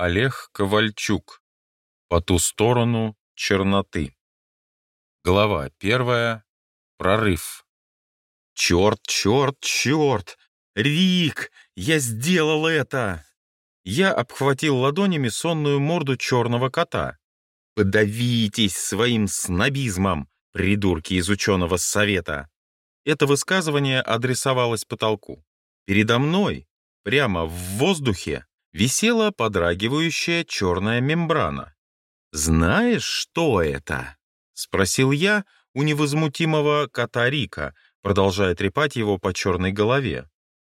Олег Ковальчук. По ту сторону черноты. Глава первая. Прорыв. Черт, черт, черт! Рик, я сделал это! Я обхватил ладонями сонную морду черного кота. Подавитесь своим снобизмом, придурки из ученого совета. Это высказывание адресовалось потолку. Передо мной, прямо в воздухе, висела подрагивающая черная мембрана. «Знаешь, что это?» — спросил я у невозмутимого кота Рика, продолжая трепать его по черной голове.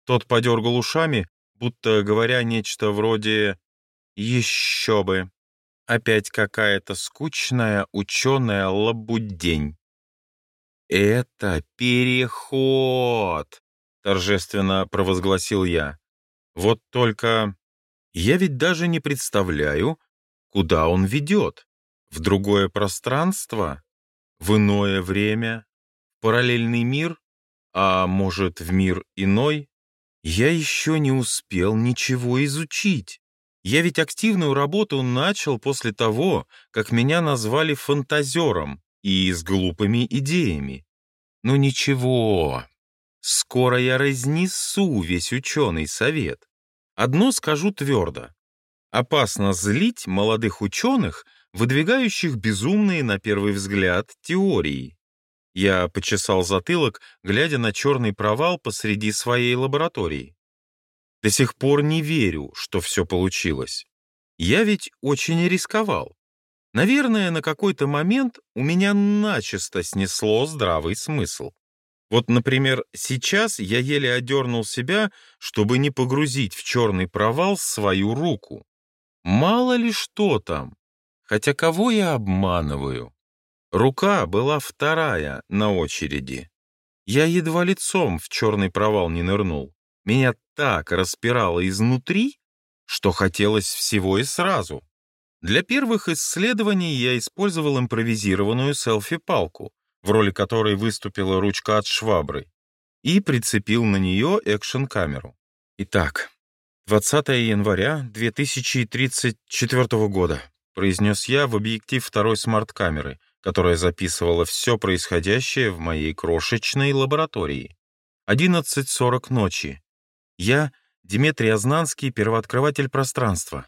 Тот подергал ушами, будто говоря нечто вроде «Еще бы! Опять какая-то скучная ученая лабудень». «Это переход!» — торжественно провозгласил я. «Вот только я ведь даже не представляю, куда он ведет. В другое пространство? В иное время? Параллельный мир? А может, в мир иной? Я еще не успел ничего изучить. Я ведь активную работу начал после того, как меня назвали фантазером и с глупыми идеями. Но ничего, скоро я разнесу весь ученый совет. Одно скажу твердо. Опасно злить молодых ученых, выдвигающих безумные на первый взгляд теории. Я почесал затылок, глядя на черный провал посреди своей лаборатории. До сих пор не верю, что все получилось. Я ведь очень рисковал. Наверное, на какой-то момент у меня начисто снесло здравый смысл. Вот, например, сейчас я еле одернул себя, чтобы не погрузить в черный провал свою руку. Мало ли что там. Хотя кого я обманываю? Рука была вторая на очереди. Я едва лицом в черный провал не нырнул. Меня так распирало изнутри, что хотелось всего и сразу. Для первых исследований я использовал импровизированную селфи-палку, в роли которой выступила ручка от швабры, и прицепил на нее экшн-камеру. Итак, 20 января 2034 года, произнес я в объектив второй смарт-камеры, которая записывала все происходящее в моей крошечной лаборатории. 11.40 ночи. Я Дмитрий Ознанский, первооткрыватель пространства.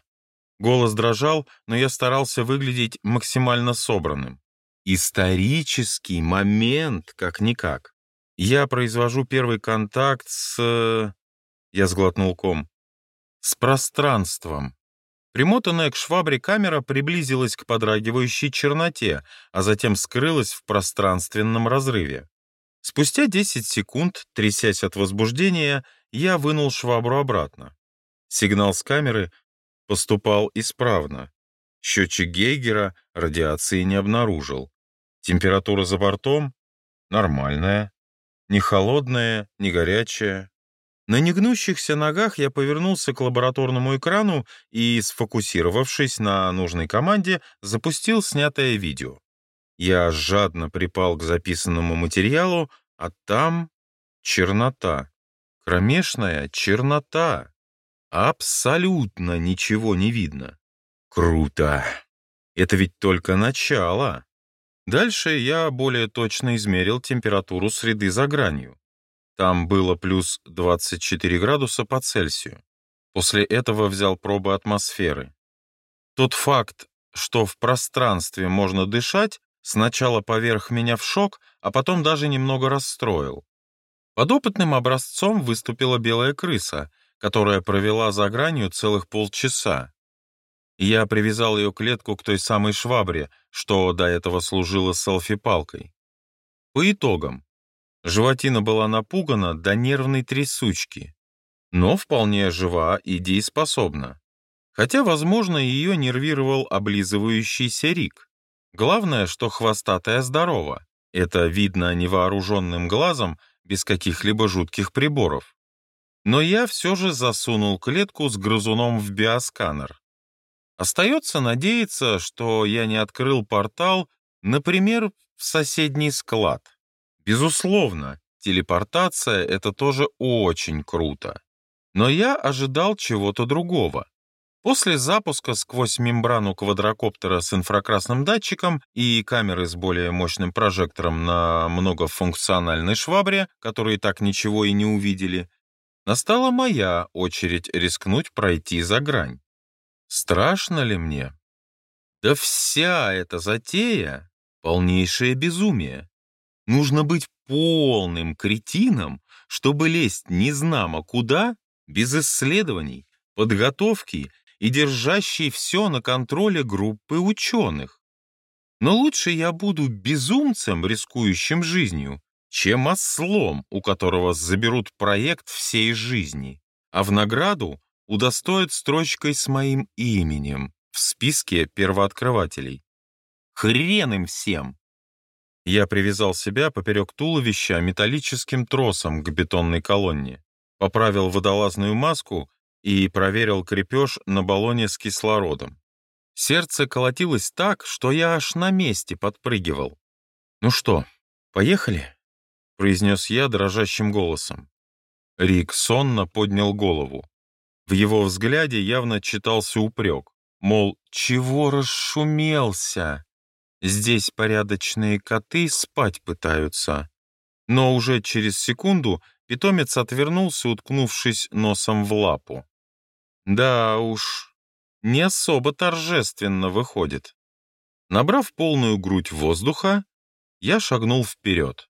Голос дрожал, но я старался выглядеть максимально собранным. Исторический момент, как-никак. Я произвожу первый контакт с... Я сглотнул ком. С пространством. Примотанная к швабре камера приблизилась к подрагивающей черноте, а затем скрылась в пространственном разрыве. Спустя 10 секунд, трясясь от возбуждения, я вынул швабру обратно. Сигнал с камеры поступал исправно. Счетчик Гейгера радиации не обнаружил. Температура за бортом нормальная, не холодная, не горячая. На негнущихся ногах я повернулся к лабораторному экрану и, сфокусировавшись на нужной команде, запустил снятое видео. Я жадно припал к записанному материалу, а там чернота. Кромешная чернота. Абсолютно ничего не видно. Круто. Это ведь только начало. Дальше я более точно измерил температуру среды за гранью. Там было плюс 24 градуса по Цельсию. После этого взял пробы атмосферы. Тот факт, что в пространстве можно дышать, сначала поверх меня в шок, а потом даже немного расстроил. Подопытным образцом выступила белая крыса, которая провела за гранью целых полчаса. Я привязал ее клетку к той самой швабре, что до этого служила селфи-палкой. По итогам, животина была напугана до нервной трясучки, но вполне жива и дееспособна. Хотя, возможно, ее нервировал облизывающийся Рик. Главное, что хвостатая здорова. Это видно невооруженным глазом без каких-либо жутких приборов. Но я все же засунул клетку с грызуном в биосканер. Остается надеяться, что я не открыл портал, например, в соседний склад. Безусловно, телепортация — это тоже очень круто. Но я ожидал чего-то другого. После запуска сквозь мембрану квадрокоптера с инфракрасным датчиком и камеры с более мощным прожектором на многофункциональной швабре, которые так ничего и не увидели, настала моя очередь рискнуть пройти за грань. Страшно ли мне? Да вся эта затея — полнейшее безумие. Нужно быть полным кретином, чтобы лезть незнамо куда, без исследований, подготовки и держащей все на контроле группы ученых. Но лучше я буду безумцем, рискующим жизнью, чем ослом, у которого заберут проект всей жизни, а в награду удостоят строчкой с моим именем в списке первооткрывателей. Хрен им всем! Я привязал себя поперек туловища металлическим тросом к бетонной колонне, поправил водолазную маску и проверил крепеж на баллоне с кислородом. Сердце колотилось так, что я аж на месте подпрыгивал. «Ну что, поехали?» — произнес я дрожащим голосом. Рик сонно поднял голову. В его взгляде явно читался упрек, мол, чего расшумелся? Здесь порядочные коты спать пытаются. Но уже через секунду питомец отвернулся, уткнувшись носом в лапу. Да уж, не особо торжественно выходит. Набрав полную грудь воздуха, я шагнул вперед.